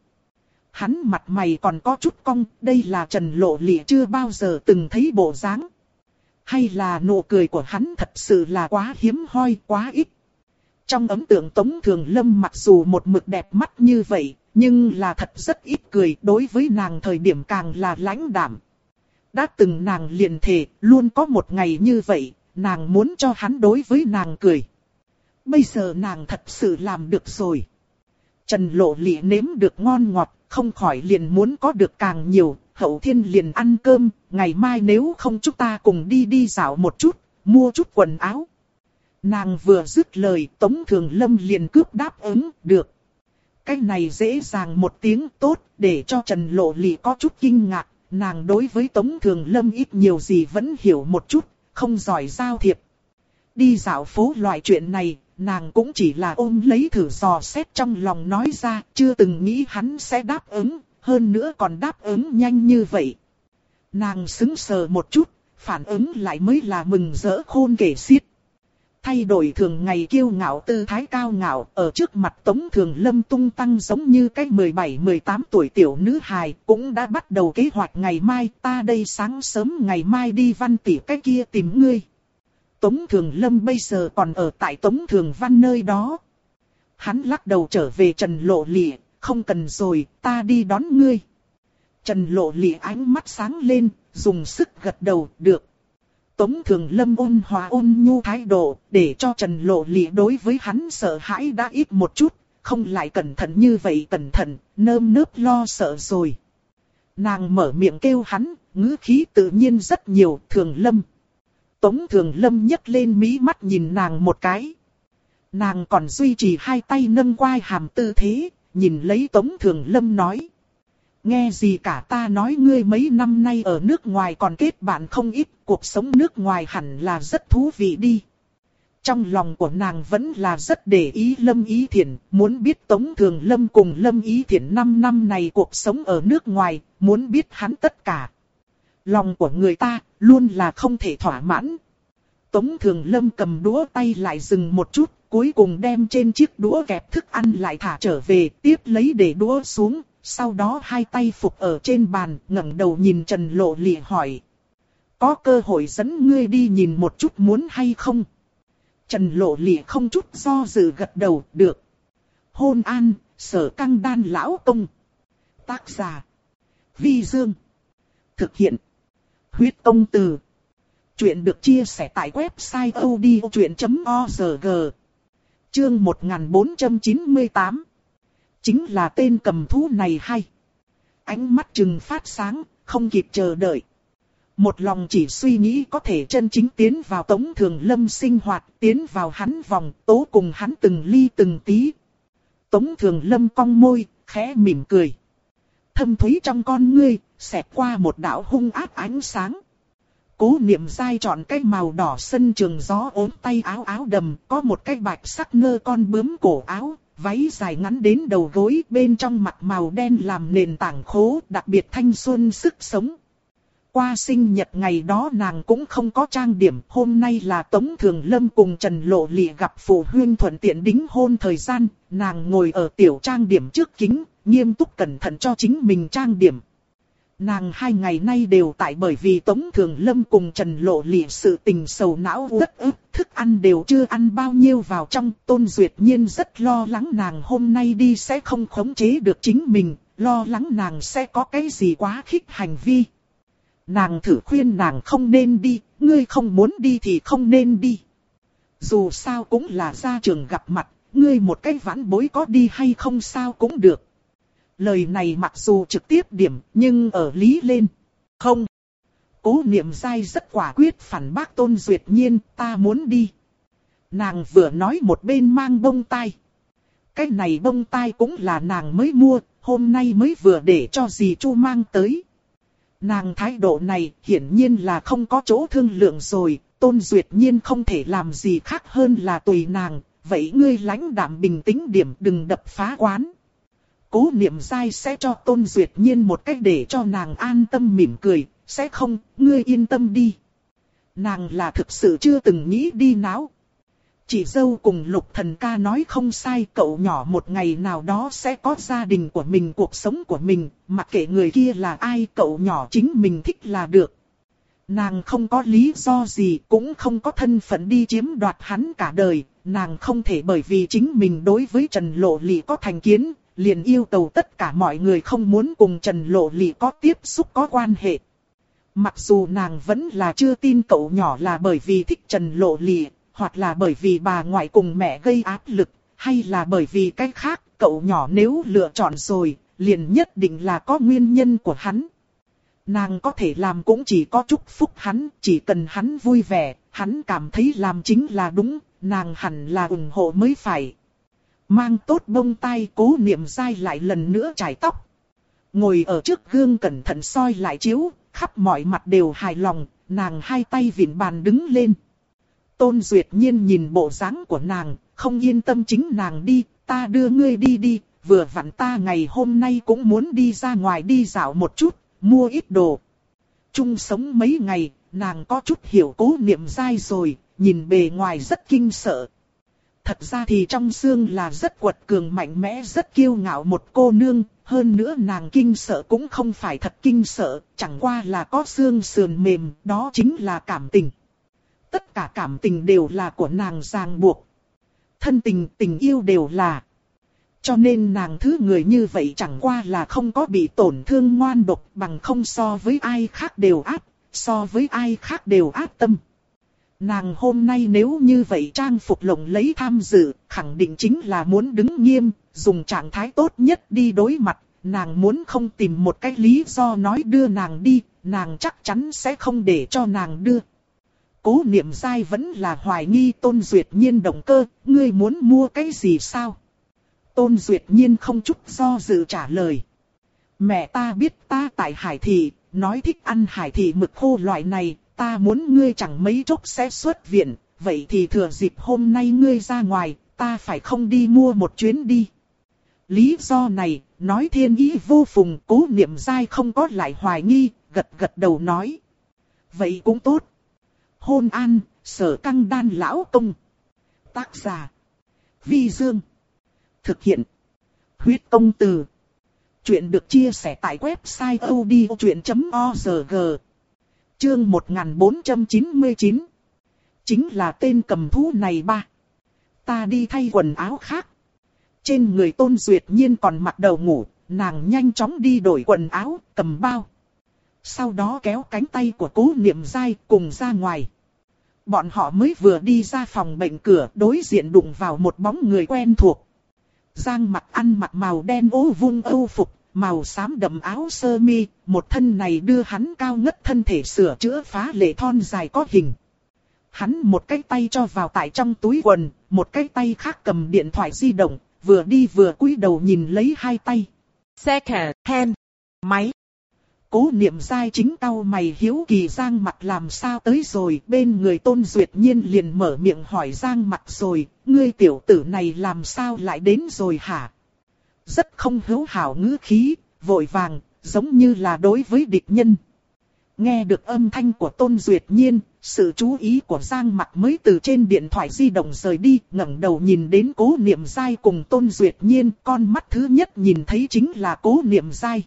Hắn mặt mày còn có chút cong, đây là Trần Lộ Lịa chưa bao giờ từng thấy bộ dáng. Hay là nụ cười của hắn thật sự là quá hiếm hoi, quá ít. Trong ấn tượng Tống Thường Lâm mặc dù một mực đẹp mắt như vậy, nhưng là thật rất ít cười đối với nàng thời điểm càng là lãnh đạm. Đã từng nàng liền thề, luôn có một ngày như vậy, nàng muốn cho hắn đối với nàng cười. Bây giờ nàng thật sự làm được rồi. Trần lộ lị nếm được ngon ngọt, không khỏi liền muốn có được càng nhiều, hậu thiên liền ăn cơm, ngày mai nếu không chúng ta cùng đi đi dạo một chút, mua chút quần áo. Nàng vừa dứt lời, Tống Thường Lâm liền cướp đáp ứng, được. Cái này dễ dàng một tiếng tốt, để cho Trần Lộ Lị có chút kinh ngạc, nàng đối với Tống Thường Lâm ít nhiều gì vẫn hiểu một chút, không giỏi giao thiệp. Đi dạo phố loại chuyện này, nàng cũng chỉ là ôm lấy thử dò xét trong lòng nói ra, chưa từng nghĩ hắn sẽ đáp ứng, hơn nữa còn đáp ứng nhanh như vậy. Nàng xứng sờ một chút, phản ứng lại mới là mừng rỡ khôn kể xiết. Thay đổi thường ngày kiêu ngạo tư thái cao ngạo, ở trước mặt Tống Thường Lâm tung tăng giống như cái 17-18 tuổi tiểu nữ hài, cũng đã bắt đầu kế hoạch ngày mai, ta đây sáng sớm ngày mai đi văn tỉ cái kia tìm ngươi. Tống Thường Lâm bây giờ còn ở tại Tống Thường Văn nơi đó. Hắn lắc đầu trở về Trần Lộ Lịa, không cần rồi, ta đi đón ngươi. Trần Lộ Lịa ánh mắt sáng lên, dùng sức gật đầu, được. Tống Thường Lâm ôn hòa ôn nhu thái độ, để cho Trần Lộ Lịa đối với hắn sợ hãi đã ít một chút, không lại cẩn thận như vậy cẩn thận, nơm nớp lo sợ rồi. Nàng mở miệng kêu hắn, ngữ khí tự nhiên rất nhiều, Thường Lâm. Tống Thường Lâm nhấc lên mí mắt nhìn nàng một cái. Nàng còn duy trì hai tay nâng quai hàm tư thế, nhìn lấy Tống Thường Lâm nói. Nghe gì cả ta nói ngươi mấy năm nay ở nước ngoài còn kết bạn không ít, cuộc sống nước ngoài hẳn là rất thú vị đi. Trong lòng của nàng vẫn là rất để ý Lâm Ý Thiển, muốn biết Tống Thường Lâm cùng Lâm Ý Thiển 5 năm này cuộc sống ở nước ngoài, muốn biết hắn tất cả. Lòng của người ta, luôn là không thể thỏa mãn. Tống Thường Lâm cầm đũa tay lại dừng một chút, cuối cùng đem trên chiếc đũa kẹp thức ăn lại thả trở về, tiếp lấy để đũa xuống, sau đó hai tay phục ở trên bàn, ngẩng đầu nhìn Trần Lộ lìa hỏi. Có cơ hội dẫn ngươi đi nhìn một chút muốn hay không? Trần Lộ lìa không chút do dự gật đầu, được. Hôn an, sở căng đan lão công. Tác giả. Vi Dương. Thực hiện. Huyết công từ. Chuyện được chia sẻ tại website odchuyện.org. Chương 1498 Chính là tên cầm thú này hay. Ánh mắt trừng phát sáng, không kịp chờ đợi. Một lòng chỉ suy nghĩ có thể chân chính tiến vào tống thường lâm sinh hoạt, tiến vào hắn vòng, tố cùng hắn từng ly từng tí. Tống thường lâm cong môi, khẽ mỉm cười. Thâm thúy trong con ngươi, xẹt qua một đạo hung ác ánh sáng. Cố niệm dai chọn cái màu đỏ sân trường gió ốm tay áo áo đầm, có một cái bạch sắc ngơ con bướm cổ áo, váy dài ngắn đến đầu gối bên trong mặt màu đen làm nền tảng khố đặc biệt thanh xuân sức sống. Qua sinh nhật ngày đó nàng cũng không có trang điểm, hôm nay là Tống Thường Lâm cùng Trần Lộ Lị gặp phụ huynh thuận tiện đính hôn thời gian, nàng ngồi ở tiểu trang điểm trước kính, nghiêm túc cẩn thận cho chính mình trang điểm. Nàng hai ngày nay đều tại bởi vì Tống Thường Lâm cùng Trần Lộ Lị sự tình sầu não rất ức, thức ăn đều chưa ăn bao nhiêu vào trong. Tôn Duyệt Nhiên rất lo lắng nàng hôm nay đi sẽ không khống chế được chính mình, lo lắng nàng sẽ có cái gì quá khích hành vi. Nàng thử khuyên nàng không nên đi, ngươi không muốn đi thì không nên đi. Dù sao cũng là gia trường gặp mặt, ngươi một cái vãn bối có đi hay không sao cũng được. Lời này mặc dù trực tiếp điểm, nhưng ở lý lên. Không. Cố niệm dai rất quả quyết phản bác tôn duyệt nhiên, ta muốn đi. Nàng vừa nói một bên mang bông tai. Cái này bông tai cũng là nàng mới mua, hôm nay mới vừa để cho dì Chu mang tới. Nàng thái độ này hiển nhiên là không có chỗ thương lượng rồi, tôn duyệt nhiên không thể làm gì khác hơn là tùy nàng, vậy ngươi lãnh đạm bình tĩnh điểm đừng đập phá quán cố niệm dai sẽ cho tôn duyệt nhiên một cách để cho nàng an tâm mỉm cười, sẽ không, ngươi yên tâm đi. Nàng là thực sự chưa từng nghĩ đi náo. Chị dâu cùng lục thần ca nói không sai cậu nhỏ một ngày nào đó sẽ có gia đình của mình cuộc sống của mình, mặc kệ người kia là ai cậu nhỏ chính mình thích là được. Nàng không có lý do gì cũng không có thân phận đi chiếm đoạt hắn cả đời, nàng không thể bởi vì chính mình đối với Trần Lộ Lị có thành kiến, liền yêu cầu tất cả mọi người không muốn cùng Trần Lộ Lị có tiếp xúc có quan hệ. Mặc dù nàng vẫn là chưa tin cậu nhỏ là bởi vì thích Trần Lộ Lị, hoặc là bởi vì bà ngoại cùng mẹ gây áp lực, hay là bởi vì cách khác, cậu nhỏ nếu lựa chọn rồi, liền nhất định là có nguyên nhân của hắn. Nàng có thể làm cũng chỉ có chúc phúc hắn, chỉ cần hắn vui vẻ, hắn cảm thấy làm chính là đúng, nàng hẳn là ủng hộ mới phải. Mang tốt bông tai cố niệm dai lại lần nữa trải tóc. Ngồi ở trước gương cẩn thận soi lại chiếu, khắp mọi mặt đều hài lòng, nàng hai tay vịn bàn đứng lên. Tôn Duyệt Nhiên nhìn bộ dáng của nàng, không yên tâm chính nàng đi, ta đưa ngươi đi đi, vừa vặn ta ngày hôm nay cũng muốn đi ra ngoài đi dạo một chút, mua ít đồ. Chung sống mấy ngày, nàng có chút hiểu cố niệm dai rồi, nhìn bề ngoài rất kinh sợ. Thật ra thì trong xương là rất quật cường mạnh mẽ rất kiêu ngạo một cô nương, hơn nữa nàng kinh sợ cũng không phải thật kinh sợ, chẳng qua là có xương sườn mềm, đó chính là cảm tình. Tất cả cảm tình đều là của nàng ràng buộc. Thân tình, tình yêu đều là. Cho nên nàng thứ người như vậy chẳng qua là không có bị tổn thương ngoan độc bằng không so với ai khác đều áp, so với ai khác đều áp tâm. Nàng hôm nay nếu như vậy trang phục lộng lấy tham dự, khẳng định chính là muốn đứng nghiêm, dùng trạng thái tốt nhất đi đối mặt, nàng muốn không tìm một cái lý do nói đưa nàng đi, nàng chắc chắn sẽ không để cho nàng đưa. Cố niệm sai vẫn là hoài nghi tôn duyệt nhiên động cơ, ngươi muốn mua cái gì sao? Tôn duyệt nhiên không chút do dự trả lời. Mẹ ta biết ta tại hải thị, nói thích ăn hải thị mực khô loại này, ta muốn ngươi chẳng mấy chốc sẽ xuất viện, vậy thì thừa dịp hôm nay ngươi ra ngoài, ta phải không đi mua một chuyến đi. Lý do này, nói thiên ý vô phùng, cố niệm dai không có lại hoài nghi, gật gật đầu nói. Vậy cũng tốt. Hôn an, sở căng đan lão công. Tác giả. Vi Dương. Thực hiện. Huyết công từ. Chuyện được chia sẻ tại website odchuyện.org. Chương 1499. Chính là tên cầm thú này ba. Ta đi thay quần áo khác. Trên người tôn duyệt nhiên còn mặc đầu ngủ, nàng nhanh chóng đi đổi quần áo, cầm bao. Sau đó kéo cánh tay của cố niệm dai cùng ra ngoài. Bọn họ mới vừa đi ra phòng bệnh cửa đối diện đụng vào một bóng người quen thuộc. Giang mặt ăn mặc màu đen ố vung âu phục, màu xám đậm áo sơ mi, một thân này đưa hắn cao ngất thân thể sửa chữa phá lệ thon dài có hình. Hắn một cái tay cho vào tại trong túi quần, một cái tay khác cầm điện thoại di động, vừa đi vừa cúi đầu nhìn lấy hai tay. Second hand, máy. Cố niệm dai chính cau mày hiếu kỳ Giang mặt làm sao tới rồi, bên người tôn duyệt nhiên liền mở miệng hỏi Giang mặt rồi, ngươi tiểu tử này làm sao lại đến rồi hả? Rất không hữu hảo ngữ khí, vội vàng, giống như là đối với địch nhân. Nghe được âm thanh của tôn duyệt nhiên, sự chú ý của Giang mặc mới từ trên điện thoại di động rời đi, ngẩng đầu nhìn đến cố niệm Giai cùng tôn duyệt nhiên, con mắt thứ nhất nhìn thấy chính là cố niệm Giai.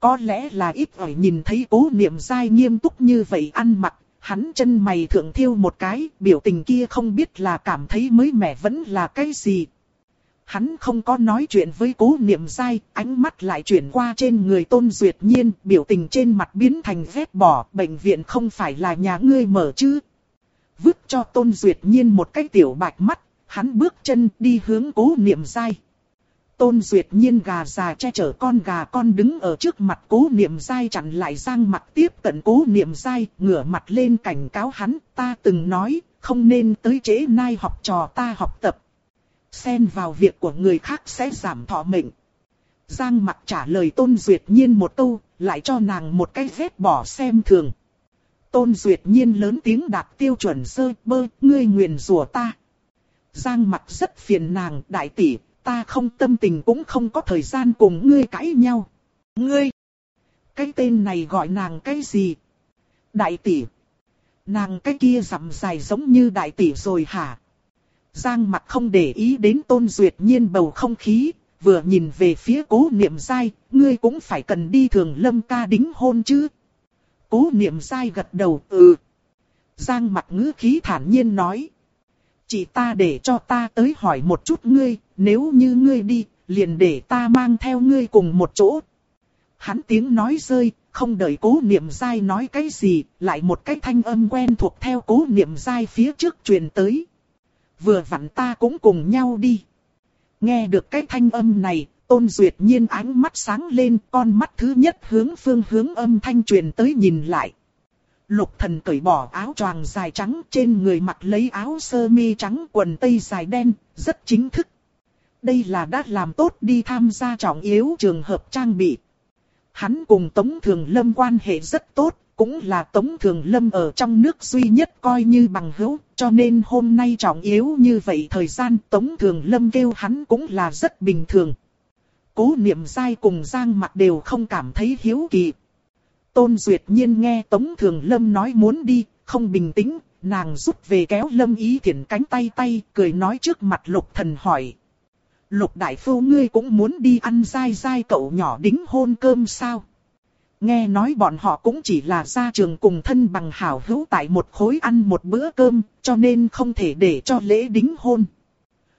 Có lẽ là ít ỏi nhìn thấy cố niệm Giai nghiêm túc như vậy ăn mặc, hắn chân mày thượng thiêu một cái, biểu tình kia không biết là cảm thấy mới mẻ vẫn là cái gì. Hắn không có nói chuyện với cố niệm dai, ánh mắt lại chuyển qua trên người tôn duyệt nhiên, biểu tình trên mặt biến thành vết bỏ, bệnh viện không phải là nhà ngươi mở chứ. Vứt cho tôn duyệt nhiên một cái tiểu bạch mắt, hắn bước chân đi hướng cố niệm dai. Tôn Duyệt Nhiên gà già che chở con gà con đứng ở trước mặt cố niệm dai chặn lại giang mặt tiếp cận cố niệm dai, ngửa mặt lên cảnh cáo hắn, ta từng nói, không nên tới trễ nai học trò ta học tập. Xen vào việc của người khác sẽ giảm thọ mệnh. Giang mặt trả lời Tôn Duyệt Nhiên một câu, lại cho nàng một cái vết bỏ xem thường. Tôn Duyệt Nhiên lớn tiếng đạt tiêu chuẩn sơ bơ, ngươi nguyền rủa ta. Giang mặt rất phiền nàng, đại tỷ, ta không tâm tình cũng không có thời gian cùng ngươi cãi nhau. Ngươi! Cái tên này gọi nàng cái gì? Đại tỷ! Nàng cái kia rằm dài giống như đại tỷ rồi hả? Giang mặt không để ý đến tôn duyệt nhiên bầu không khí, vừa nhìn về phía cố niệm dai, ngươi cũng phải cần đi thường lâm ca đính hôn chứ. Cố niệm dai gật đầu, ừ. Giang mặt ngữ khí thản nhiên nói. Chỉ ta để cho ta tới hỏi một chút ngươi, nếu như ngươi đi, liền để ta mang theo ngươi cùng một chỗ. Hắn tiếng nói rơi, không đợi cố niệm dai nói cái gì, lại một cái thanh âm quen thuộc theo cố niệm dai phía trước truyền tới. Vừa vặn ta cũng cùng nhau đi. Nghe được cái thanh âm này, tôn duyệt nhiên ánh mắt sáng lên, con mắt thứ nhất hướng phương hướng âm thanh truyền tới nhìn lại. Lục thần cởi bỏ áo choàng dài trắng trên người mặc lấy áo sơ mi trắng quần tây dài đen, rất chính thức. Đây là đã làm tốt đi tham gia trọng yếu trường hợp trang bị. Hắn cùng Tống Thường Lâm quan hệ rất tốt, cũng là Tống Thường Lâm ở trong nước duy nhất coi như bằng hữu, cho nên hôm nay trọng yếu như vậy thời gian Tống Thường Lâm kêu hắn cũng là rất bình thường. Cố niệm dai cùng Giang mặt đều không cảm thấy hiếu kỳ. Tôn Duyệt Nhiên nghe Tống Thường Lâm nói muốn đi, không bình tĩnh, nàng rút về kéo Lâm Ý Thiển cánh tay tay, cười nói trước mặt Lục Thần hỏi. Lục Đại Phu ngươi cũng muốn đi ăn dai dai cậu nhỏ đính hôn cơm sao? Nghe nói bọn họ cũng chỉ là ra trường cùng thân bằng hảo hữu tại một khối ăn một bữa cơm, cho nên không thể để cho lễ đính hôn.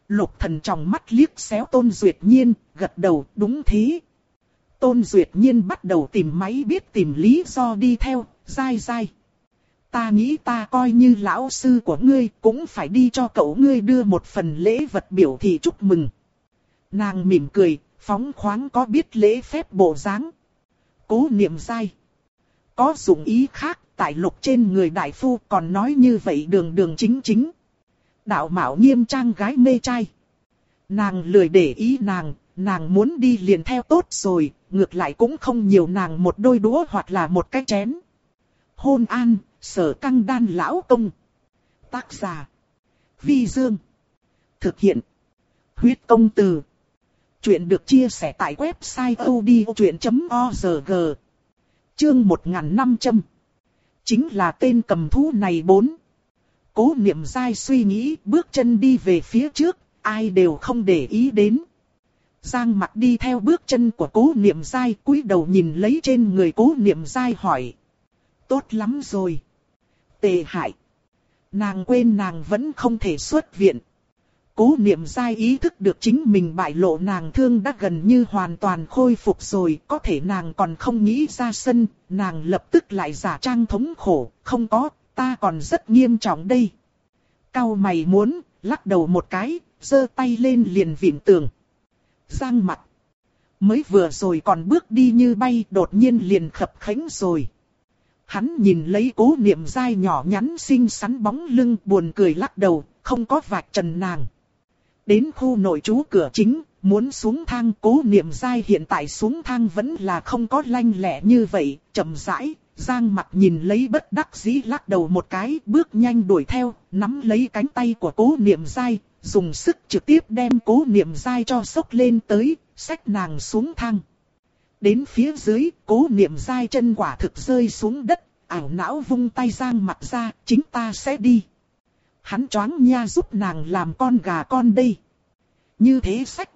Lục thần trong mắt liếc xéo Tôn Duyệt Nhiên, gật đầu, đúng thế. Tôn Duyệt Nhiên bắt đầu tìm máy biết tìm lý do đi theo, dai dai. Ta nghĩ ta coi như lão sư của ngươi cũng phải đi cho cậu ngươi đưa một phần lễ vật biểu thị chúc mừng. Nàng mỉm cười, phóng khoáng có biết lễ phép bộ dáng. Cố niệm dai. Có dụng ý khác, tại lục trên người đại phu còn nói như vậy đường đường chính chính. Đạo mạo nghiêm trang gái mê trai. Nàng lười để ý nàng, nàng muốn đi liền theo tốt rồi, ngược lại cũng không nhiều nàng một đôi đũa hoặc là một cái chén. Hôn an, sở căng đan lão công. Tác giả. Vi Dương. Thực hiện. Huyết công từ. Chuyện được chia sẻ tại website odchuyện.org. Chương 1500. Chính là tên cầm thú này bốn. Cố niệm dai suy nghĩ bước chân đi về phía trước, ai đều không để ý đến. Giang mặt đi theo bước chân của cố niệm dai cúi đầu nhìn lấy trên người cố niệm dai hỏi. Tốt lắm rồi. Tệ hại. Nàng quên nàng vẫn không thể xuất viện. Cố niệm sai ý thức được chính mình bại lộ nàng thương đã gần như hoàn toàn khôi phục rồi, có thể nàng còn không nghĩ ra sân, nàng lập tức lại giả trang thống khổ, không có, ta còn rất nghiêm trọng đây. Cao mày muốn, lắc đầu một cái, giơ tay lên liền vịn tường. Giang mặt. Mới vừa rồi còn bước đi như bay đột nhiên liền khập khánh rồi. Hắn nhìn lấy cố niệm dai nhỏ nhắn xinh xắn bóng lưng buồn cười lắc đầu, không có vạch trần nàng. Đến khu nội trú cửa chính, muốn xuống thang cố niệm dai hiện tại xuống thang vẫn là không có lanh lẹ như vậy, chậm rãi, Giang mặt nhìn lấy bất đắc dĩ lắc đầu một cái, bước nhanh đuổi theo, nắm lấy cánh tay của cố niệm dai, dùng sức trực tiếp đem cố niệm dai cho sốc lên tới, xách nàng xuống thang. Đến phía dưới, cố niệm dai chân quả thực rơi xuống đất, ảo não vung tay Giang mặt ra, chính ta sẽ đi. Hắn choáng nha giúp nàng làm con gà con đây. Như thế sách.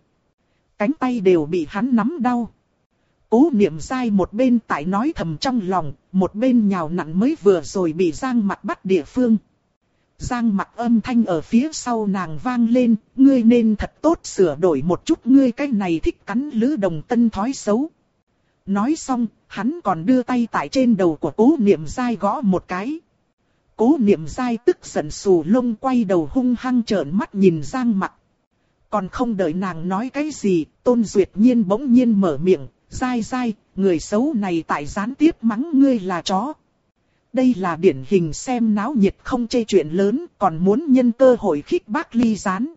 Cánh tay đều bị hắn nắm đau. Cố niệm dai một bên tại nói thầm trong lòng, một bên nhào nặn mới vừa rồi bị Giang mặt bắt địa phương. Giang mặt âm thanh ở phía sau nàng vang lên, ngươi nên thật tốt sửa đổi một chút ngươi cái này thích cắn lứ đồng tân thói xấu. Nói xong, hắn còn đưa tay tại trên đầu của cố niệm dai gõ một cái. Cố niệm dai tức giận xù lông quay đầu hung hăng trợn mắt nhìn Giang mặt. Còn không đợi nàng nói cái gì, tôn duyệt nhiên bỗng nhiên mở miệng, dai dai, người xấu này tại gián tiếp mắng ngươi là chó. Đây là điển hình xem náo nhiệt không chê chuyện lớn, còn muốn nhân cơ hội khích bác ly gián.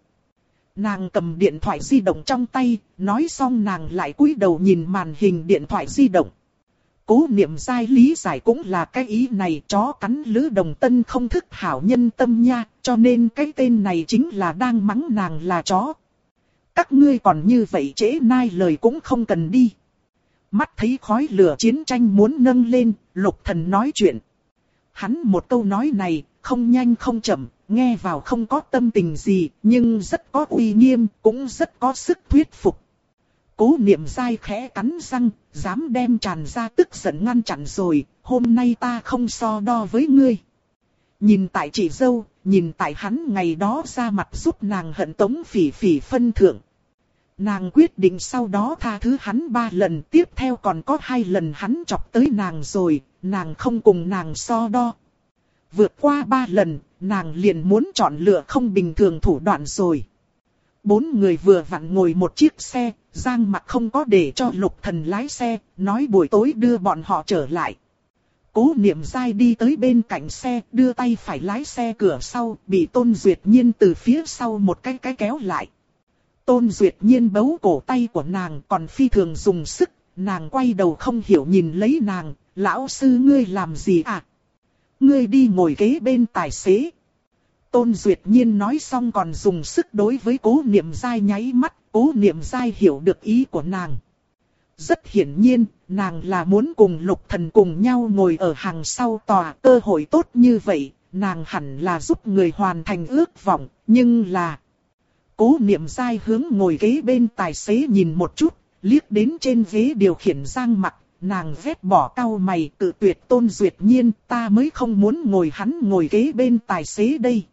Nàng cầm điện thoại di động trong tay, nói xong nàng lại cúi đầu nhìn màn hình điện thoại di động. Cố niệm sai lý giải cũng là cái ý này chó cắn lữ đồng tân không thức hảo nhân tâm nha, cho nên cái tên này chính là đang mắng nàng là chó. Các ngươi còn như vậy trễ nai lời cũng không cần đi. Mắt thấy khói lửa chiến tranh muốn nâng lên, lục thần nói chuyện. Hắn một câu nói này, không nhanh không chậm, nghe vào không có tâm tình gì, nhưng rất có uy nghiêm, cũng rất có sức thuyết phục. Cố niệm dai khẽ cắn răng, dám đem tràn ra tức giận ngăn chặn rồi, hôm nay ta không so đo với ngươi. Nhìn tại chị dâu, nhìn tại hắn ngày đó ra mặt giúp nàng hận tống phỉ phỉ phân thượng. Nàng quyết định sau đó tha thứ hắn ba lần tiếp theo còn có hai lần hắn chọc tới nàng rồi, nàng không cùng nàng so đo. Vượt qua ba lần, nàng liền muốn chọn lựa không bình thường thủ đoạn rồi. Bốn người vừa vặn ngồi một chiếc xe, Giang mặt không có để cho lục thần lái xe, nói buổi tối đưa bọn họ trở lại. Cố niệm dai đi tới bên cạnh xe, đưa tay phải lái xe cửa sau, bị Tôn Duyệt Nhiên từ phía sau một cái cái kéo lại. Tôn Duyệt Nhiên bấu cổ tay của nàng còn phi thường dùng sức, nàng quay đầu không hiểu nhìn lấy nàng, lão sư ngươi làm gì à? Ngươi đi ngồi ghế bên tài xế. Tôn Duyệt Nhiên nói xong còn dùng sức đối với cố niệm dai nháy mắt, cố niệm dai hiểu được ý của nàng. Rất hiển nhiên, nàng là muốn cùng lục thần cùng nhau ngồi ở hàng sau tòa cơ hội tốt như vậy, nàng hẳn là giúp người hoàn thành ước vọng, nhưng là... Cố niệm dai hướng ngồi ghế bên tài xế nhìn một chút, liếc đến trên ghế điều khiển giang mặt, nàng vét bỏ cao mày tự tuyệt tôn duyệt nhiên, ta mới không muốn ngồi hắn ngồi ghế bên tài xế đây.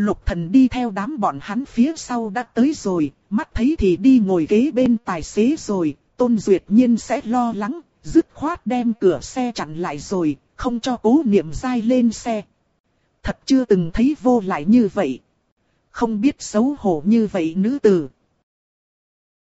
Lục thần đi theo đám bọn hắn phía sau đã tới rồi, mắt thấy thì đi ngồi ghế bên tài xế rồi, tôn duyệt nhiên sẽ lo lắng, dứt khoát đem cửa xe chặn lại rồi, không cho cố niệm dai lên xe. Thật chưa từng thấy vô lại như vậy. Không biết xấu hổ như vậy nữ tử.